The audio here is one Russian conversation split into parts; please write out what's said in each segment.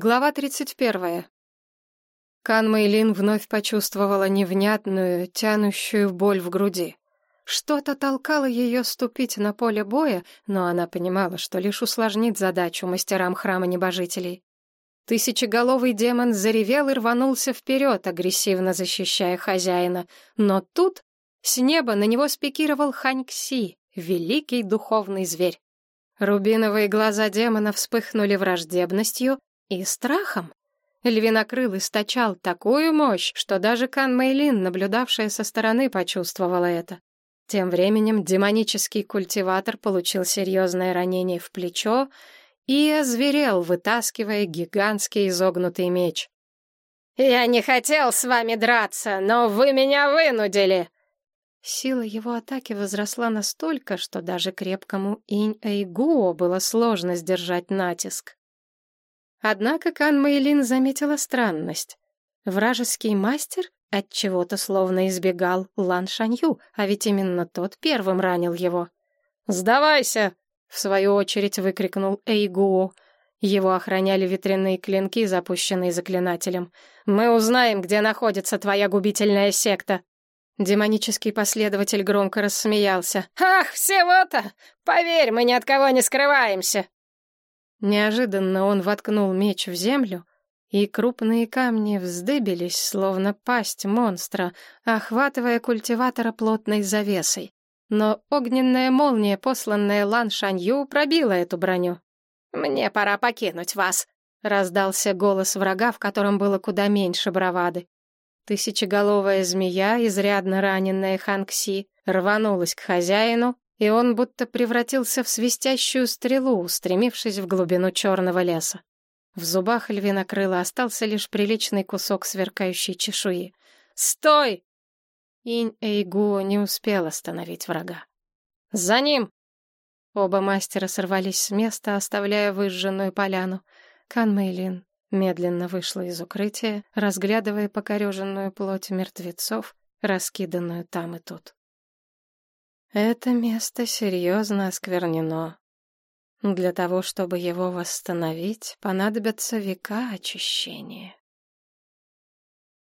Глава 31. Кан Мэйлин вновь почувствовала невнятную, тянущую боль в груди. Что-то толкало ее ступить на поле боя, но она понимала, что лишь усложнит задачу мастерам храма небожителей. Тысячеголовый демон заревел и рванулся вперед, агрессивно защищая хозяина. Но тут с неба на него спикировал Ханькси, великий духовный зверь. Рубиновые глаза демона вспыхнули враждебностью, и страхом. Львинокрыл источал такую мощь, что даже Кан Мэйлин, наблюдавшая со стороны, почувствовала это. Тем временем демонический культиватор получил серьезное ранение в плечо и озверел, вытаскивая гигантский изогнутый меч. «Я не хотел с вами драться, но вы меня вынудили!» Сила его атаки возросла настолько, что даже крепкому Инь-Эйгуо было сложно сдержать натиск. Однако Кан Мэйлин заметила странность. Вражеский мастер от чего то словно избегал Лан Шанью, а ведь именно тот первым ранил его. «Сдавайся!» — в свою очередь выкрикнул Эйгуо. Его охраняли ветряные клинки, запущенные заклинателем. «Мы узнаем, где находится твоя губительная секта!» Демонический последователь громко рассмеялся. «Ах, всего-то! Поверь, мы ни от кого не скрываемся!» Неожиданно он воткнул меч в землю, и крупные камни вздыбились, словно пасть монстра, охватывая культиватора плотной завесой. Но огненная молния, посланная Лан Шанью, пробила эту броню. «Мне пора покинуть вас», — раздался голос врага, в котором было куда меньше бравады. Тысячеголовая змея, изрядно раненная Ханкси, рванулась к хозяину, и он будто превратился в свистящую стрелу, устремившись в глубину черного леса. В зубах львинокрыла остался лишь приличный кусок сверкающей чешуи. «Стой!» Инь Эйгу не успел остановить врага. «За ним!» Оба мастера сорвались с места, оставляя выжженную поляну. Кан Мэйлин медленно вышла из укрытия, разглядывая покореженную плоть мертвецов, раскиданную там и тут. Это место серьезно осквернено. Для того, чтобы его восстановить, понадобятся века очищения.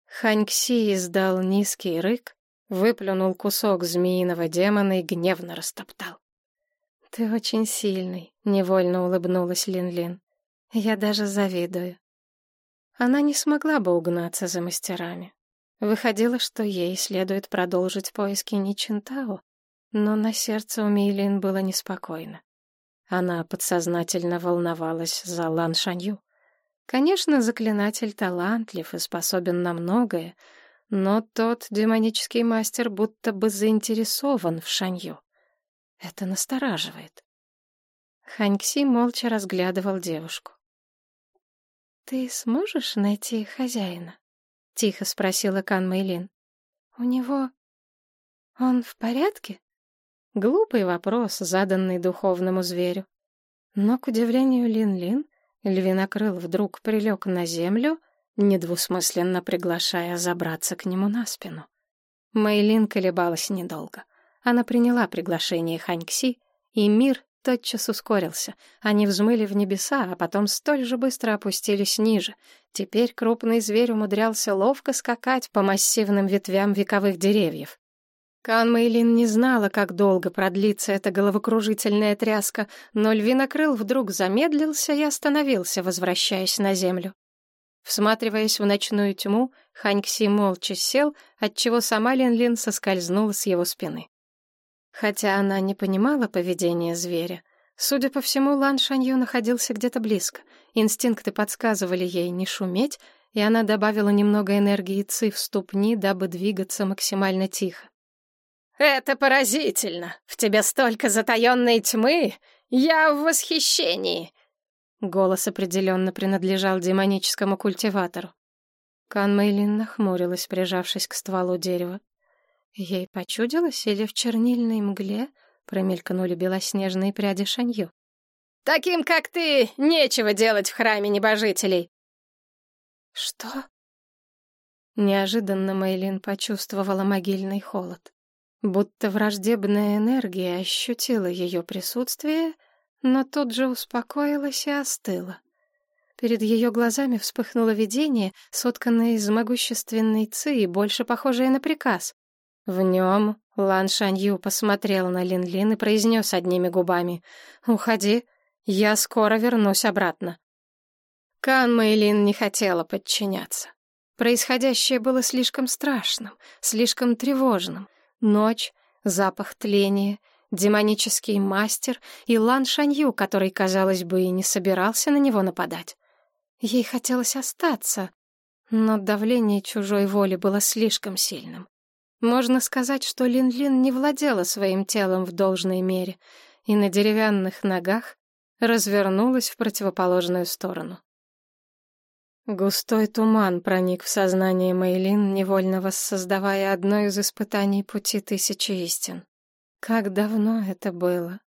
Ханькси издал низкий рык, выплюнул кусок змеиного демона и гневно растоптал. «Ты очень сильный», — невольно улыбнулась Лин-Лин. «Я даже завидую». Она не смогла бы угнаться за мастерами. Выходило, что ей следует продолжить поиски Ничентао, но на сердце у Мейлин было неспокойно. Она подсознательно волновалась за Лан Шанью. Конечно, заклинатель талантлив и способен на многое, но тот демонический мастер будто бы заинтересован в Шанью. Это настораживает. Ханькси молча разглядывал девушку. «Ты сможешь найти хозяина?» — тихо спросила Кан Мэйлин. «У него... Он в порядке?» Глупый вопрос, заданный духовному зверю. Но, к удивлению Лин-Лин, львинокрыл вдруг прилег на землю, недвусмысленно приглашая забраться к нему на спину. Мэйлин колебалась недолго. Она приняла приглашение Ханькси, и мир тотчас ускорился. Они взмыли в небеса, а потом столь же быстро опустились ниже. Теперь крупный зверь умудрялся ловко скакать по массивным ветвям вековых деревьев. Кан Мэйлин не знала, как долго продлится эта головокружительная тряска, но львинокрыл вдруг замедлился и остановился, возвращаясь на землю. Всматриваясь в ночную тьму, Ханькси молча сел, отчего сама Лин-Лин соскользнула с его спины. Хотя она не понимала поведения зверя, судя по всему, Лан Шанью находился где-то близко. Инстинкты подсказывали ей не шуметь, и она добавила немного энергии ци в ступни, дабы двигаться максимально тихо. «Это поразительно! В тебе столько затаенной тьмы! Я в восхищении!» Голос определенно принадлежал демоническому культиватору. Кан Мэйлин нахмурилась, прижавшись к стволу дерева. Ей почудилось или в чернильной мгле промелькнули белоснежные пряди шанью. «Таким, как ты, нечего делать в храме небожителей!» «Что?» Неожиданно Мэйлин почувствовала могильный холод. Будто враждебная энергия ощутила ее присутствие, но тут же успокоилась и остыла. Перед ее глазами вспыхнуло видение, сотканное из могущественной ци и больше похожее на приказ. В нем Лан Шанью посмотрел на Лин Лин и произнес одними губами «Уходи, я скоро вернусь обратно». Кан Мэйлин не хотела подчиняться. Происходящее было слишком страшным, слишком тревожным. Ночь, запах тления, демонический мастер и Лан Шанью, который, казалось бы, и не собирался на него нападать. Ей хотелось остаться, но давление чужой воли было слишком сильным. Можно сказать, что Лин-Лин не владела своим телом в должной мере и на деревянных ногах развернулась в противоположную сторону. Густой туман проник в сознание Мейлин, невольно воссоздавая одно из испытаний пути тысячи истин. Как давно это было?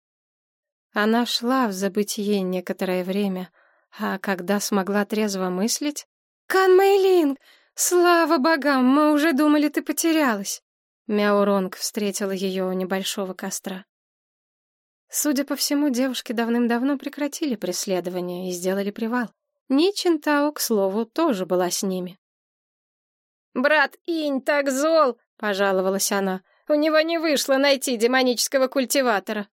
Она шла в забытие некоторое время — а когда смогла трезво мыслить... «Кан Мэйлинг! Слава богам, мы уже думали, ты потерялась!» Мяуронг встретила ее у небольшого костра. Судя по всему, девушки давным-давно прекратили преследование и сделали привал. Ни Чинтао, к слову, тоже была с ними. «Брат Инь так зол!» — пожаловалась она. «У него не вышло найти демонического культиватора».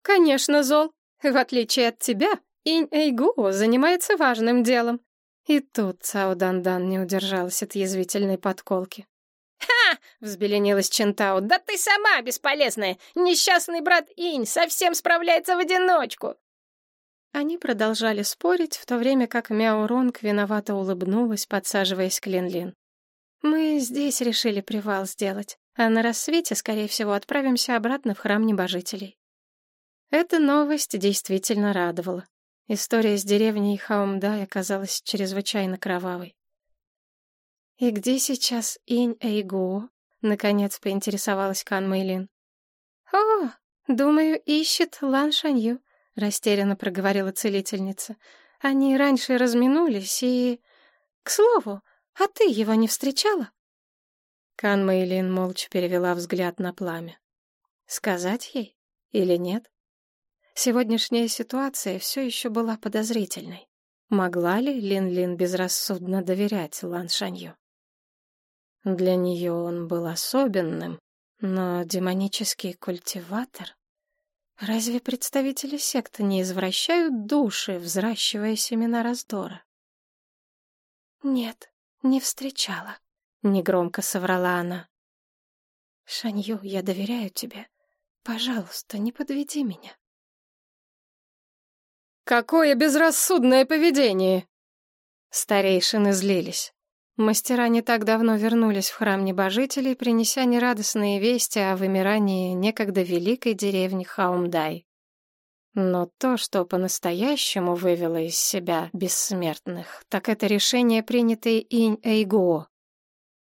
«Конечно, зол. В отличие от тебя, Инь Эйгу занимается важным делом. И тут Цао Дандан не удержалась от язвительной подколки. «Ха!» — взбеленилась Чентао. «Да ты сама бесполезная! Несчастный брат Инь совсем справляется в одиночку!» Они продолжали спорить, в то время как Мяо Ронг виновато улыбнулась, подсаживаясь к Лин-Лин. «Мы здесь решили привал сделать, а на рассвете, скорее всего, отправимся обратно в храм небожителей». Эта новость действительно радовала. История с деревней Хаумдай оказалась чрезвычайно кровавой. «И где сейчас Инь Эйгу?» — наконец поинтересовалась Кан Мэйлин. «О, думаю, ищет Лан Шанью», — растерянно проговорила целительница. «Они раньше разминулись и... К слову, а ты его не встречала?» Кан Мэйлин молча перевела взгляд на пламя. «Сказать ей или нет?» Сегодняшняя ситуация все еще была подозрительной. Могла ли Лин-Лин безрассудно доверять Лан Шанью? Для нее он был особенным, но демонический культиватор... Разве представители секты не извращают души, взращивая семена раздора? «Нет, не встречала», — негромко соврала она. «Шанью, я доверяю тебе. Пожалуйста, не подведи меня». Какое безрассудное поведение!» Старейшины злились. Мастера не так давно вернулись в храм небожителей, принеся нерадостные вести о вымирании некогда великой деревни Хаумдай. Но то, что по-настоящему вывело из себя бессмертных, так это решение, принятое Инь Эйгуо.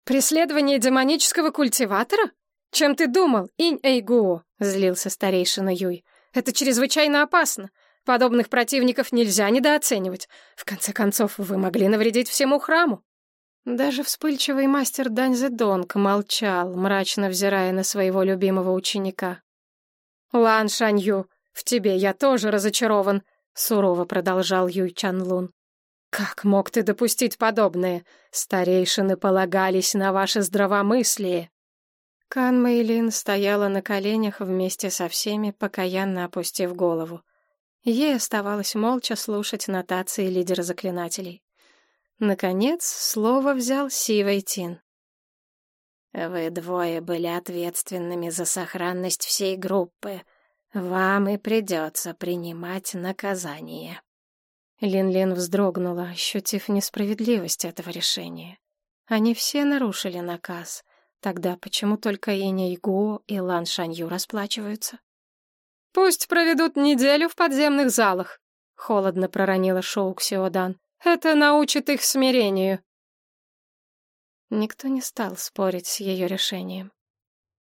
«Преследование демонического культиватора? Чем ты думал, Инь Эйгуо?» — злился старейшина Юй. «Это чрезвычайно опасно. Подобных противников нельзя недооценивать. В конце концов, вы могли навредить всему храму. Даже вспыльчивый мастер Даньзе Донг молчал, мрачно взирая на своего любимого ученика. «Лан Шанью, в тебе я тоже разочарован», — сурово продолжал Юй Чанлун. «Как мог ты допустить подобное? Старейшины полагались на ваше здравомыслие». Кан Мэйлин стояла на коленях вместе со всеми, покаянно опустив голову. Ей оставалось молча слушать нотации лидера заклинателей. Наконец, слово взял Си Вэйтин. «Вы двое были ответственными за сохранность всей группы. Вам и придется принимать наказание». Лин-Лин вздрогнула, ощутив несправедливость этого решения. Они все нарушили наказ. Тогда почему только Иня Игуо и Лан Шанью расплачиваются? «Пусть проведут неделю в подземных залах», — холодно проронила Шоу Ксиодан. «Это научит их смирению». Никто не стал спорить с ее решением.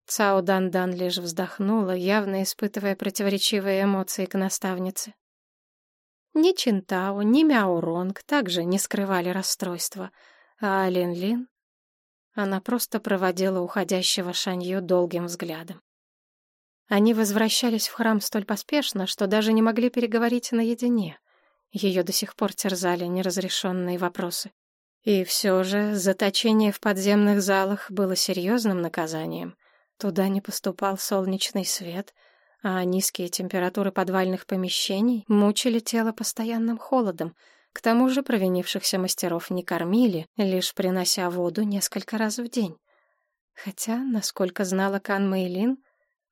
Цао Дан Дан лишь вздохнула, явно испытывая противоречивые эмоции к наставнице. Ни Чинтао, ни Мяо Ронг также не скрывали расстройства, а Лин Лин... Она просто проводила уходящего Шанью долгим взглядом. Они возвращались в храм столь поспешно, что даже не могли переговорить наедине. Ее до сих пор терзали неразрешенные вопросы. И все же заточение в подземных залах было серьезным наказанием. Туда не поступал солнечный свет, а низкие температуры подвальных помещений мучили тело постоянным холодом. К тому же провинившихся мастеров не кормили, лишь принося воду несколько раз в день. Хотя, насколько знала Кан Мэйлин,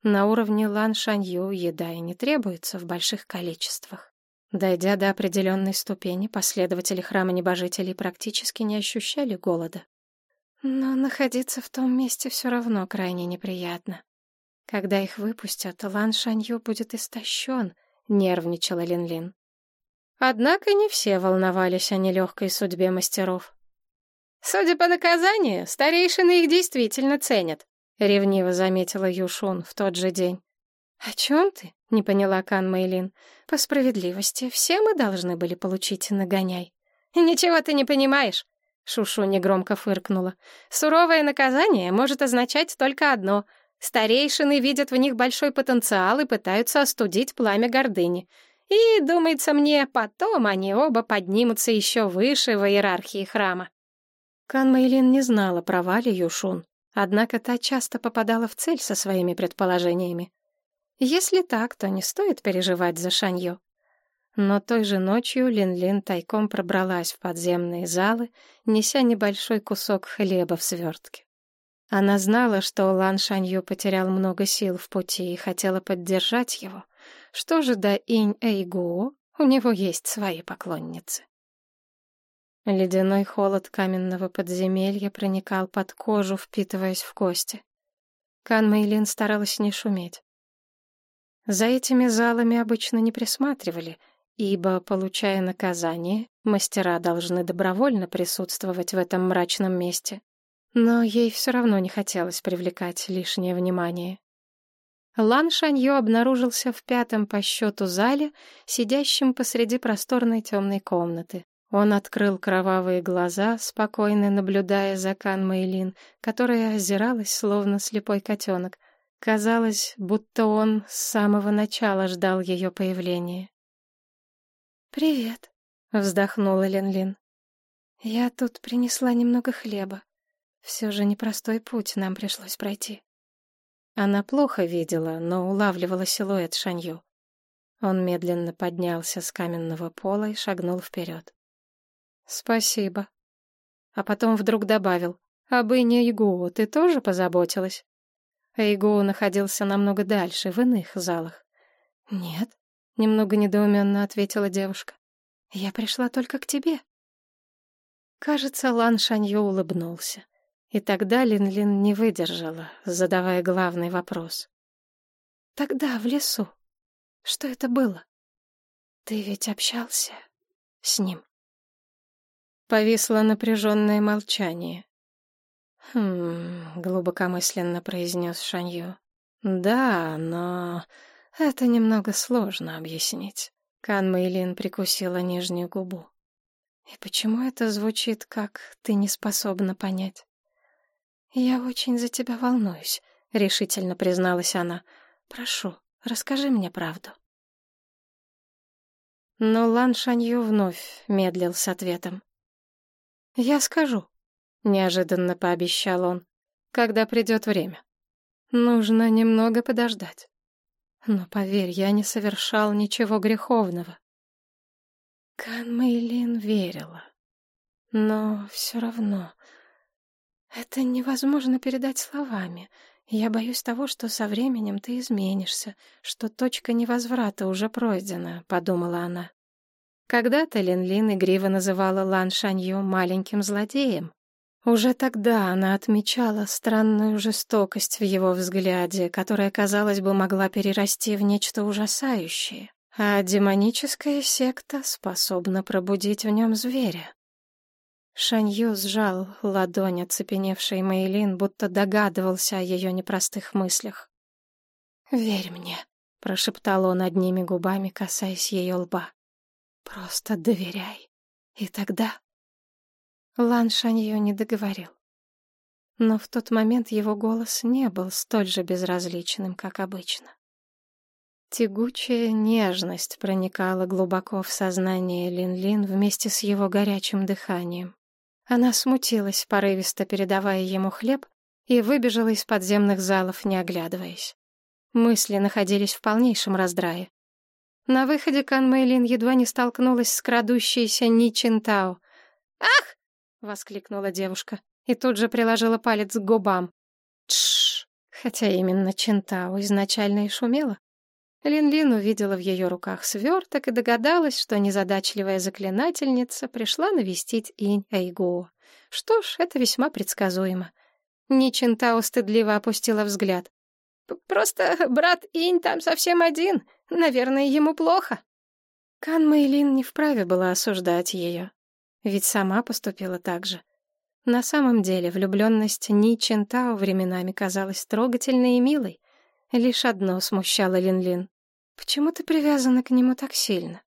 на уровне Лан Шанью еда и не требуется в больших количествах. Дойдя до определенной ступени, последователи храма небожителей практически не ощущали голода. Но находиться в том месте все равно крайне неприятно. Когда их выпустят, Лан Шанью будет истощен, нервничала Лин-Лин. Однако не все волновались о нелегкой судьбе мастеров. «Судя по наказанию, старейшины их действительно ценят», — ревниво заметила Юшун в тот же день. «О чем ты?» — не поняла Кан Мэйлин. «По справедливости, все мы должны были получить нагоняй». «Ничего ты не понимаешь», — Шушу негромко фыркнула. «Суровое наказание может означать только одно. Старейшины видят в них большой потенциал и пытаются остудить пламя гордыни. И, думается мне, потом они оба поднимутся еще выше в иерархии храма». Кан Мэйлин не знала про Вали Юшун, однако та часто попадала в цель со своими предположениями. Если так, то не стоит переживать за Шанью. Но той же ночью Лин-Лин тайком пробралась в подземные залы, неся небольшой кусок хлеба в свертке. Она знала, что Лан Шанью потерял много сил в пути и хотела поддержать его. Что же до Инь Эйгуо, у него есть свои поклонницы. Ледяной холод каменного подземелья проникал под кожу, впитываясь в кости. Кан Мэйлин старалась не шуметь. За этими залами обычно не присматривали, ибо, получая наказание, мастера должны добровольно присутствовать в этом мрачном месте. Но ей все равно не хотелось привлекать лишнее внимание. Лан Шаньё обнаружился в пятом по счету зале, сидящем посреди просторной темной комнаты. Он открыл кровавые глаза, спокойно наблюдая за Кан Мэйлин, которая озиралась, словно слепой котенок — Казалось, будто он с самого начала ждал ее появления. «Привет», — вздохнула Лин-Лин. «Я тут принесла немного хлеба. Все же непростой путь нам пришлось пройти». Она плохо видела, но улавливала силуэт Шанью. Он медленно поднялся с каменного пола и шагнул вперед. «Спасибо». А потом вдруг добавил, «Об Ине Игуо ты тоже позаботилась?» Эйгоу находился намного дальше, в иных залах. «Нет», — немного недоуменно ответила девушка. «Я пришла только к тебе». Кажется, Лан Шаньё улыбнулся. И тогда Лин-Лин не выдержала, задавая главный вопрос. «Тогда, в лесу, что это было? Ты ведь общался с ним?» Повисло напряженное молчание. «Хм...» — глубокомысленно произнес Шанью. «Да, но это немного сложно объяснить». Кан Мэйлин прикусила нижнюю губу. «И почему это звучит, как ты не способна понять?» «Я очень за тебя волнуюсь», — решительно призналась она. «Прошу, расскажи мне правду». Но Лан Шанью вновь медлил с ответом. «Я скажу», — неожиданно пообещал он, — «когда придет время. Нужно немного подождать. Но, поверь, я не совершал ничего греховного». Кан Мэйлин верила. Но все равно... Это невозможно передать словами. Я боюсь того, что со временем ты изменишься, что точка невозврата уже пройдена, — подумала она. Когда-то Лин-Лин игриво называла Лан Шанью маленьким злодеем, уже тогда она отмечала странную жестокость в его взгляде, которая, казалось бы, могла перерасти в нечто ужасающее. А демоническая секта способна пробудить в нем зверя. Шанью сжал ладонь оцепеневшей Мэйлин, будто догадывался о ее непростых мыслях. «Верь мне», — прошептал он одними губами, касаясь ее лба. «Просто доверяй, и тогда Лан Шанью не договорил. Но в тот момент его голос не был столь же безразличным, как обычно. Тягучая нежность проникала глубоко в сознание Лин-Лин вместе с его горячим дыханием. Она смутилась, порывисто передавая ему хлеб, и выбежала из подземных залов, не оглядываясь. Мысли находились в полнейшем раздрае. На выходе Кан Мэйлин едва не столкнулась с крадущейся Ни Чинтао. «Ах!» — воскликнула девушка и тут же приложила палец к губам. Тш! Хотя именно Чинтао изначально и шумела. Лин-Лин увидела в ее руках сверток и догадалась, что незадачливая заклинательница пришла навестить Инь Эйгуо. Что ж, это весьма предсказуемо. Ни Чинтао стыдливо опустила взгляд. «Просто брат Инь там совсем один. Наверное, ему плохо». Кан Мэйлин не вправе была осуждать ее. Ведь сама поступила так же. На самом деле влюбленность Ни Чинтао временами казалась трогательной и милой. Лишь одно смущало Лин-Лин. «Почему ты привязана к нему так сильно?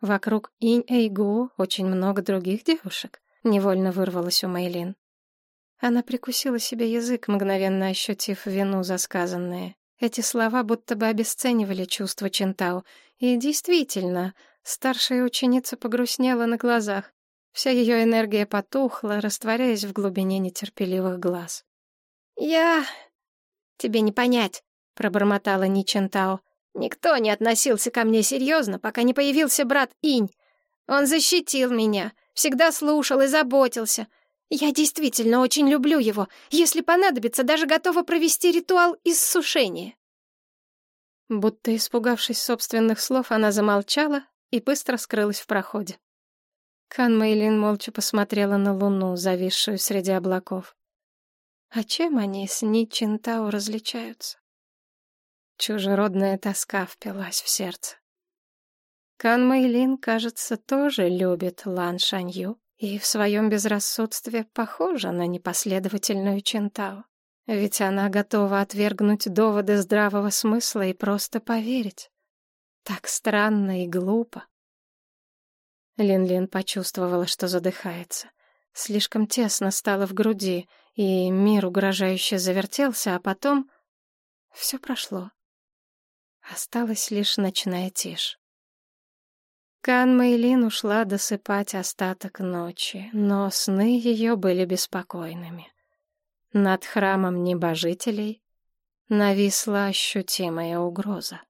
Вокруг Инь Эйгу очень много других девушек», — невольно вырвалась у Мэйлин. Она прикусила себе язык, мгновенно ощутив вину за сказанное. Эти слова будто бы обесценивали чувства Чинтао. И действительно, старшая ученица погрустнела на глазах. Вся ее энергия потухла, растворяясь в глубине нетерпеливых глаз. «Я... тебе не понять», — пробормотала Ничентао. «Никто не относился ко мне серьезно, пока не появился брат Инь. Он защитил меня, всегда слушал и заботился. Я действительно очень люблю его. Если понадобится, даже готова провести ритуал иссушения». Будто испугавшись собственных слов, она замолчала и быстро скрылась в проходе. Кан Мэйлин молча посмотрела на луну, зависшую среди облаков. А чем они с Ни Чинтао различаются? Чужеродная тоска впилась в сердце. Кан Мэйлин, кажется, тоже любит Лан Шанью и в своем безрассудстве похожа на непоследовательную Чинтао. Ведь она готова отвергнуть доводы здравого смысла и просто поверить. Так странно и глупо. Лин-Лин почувствовала, что задыхается. Слишком тесно стало в груди, и мир угрожающе завертелся, а потом... Все прошло. Осталась лишь ночная тишь. Кан Мэйлин ушла досыпать остаток ночи, но сны ее были беспокойными. Над храмом небожителей нависла ощутимая угроза.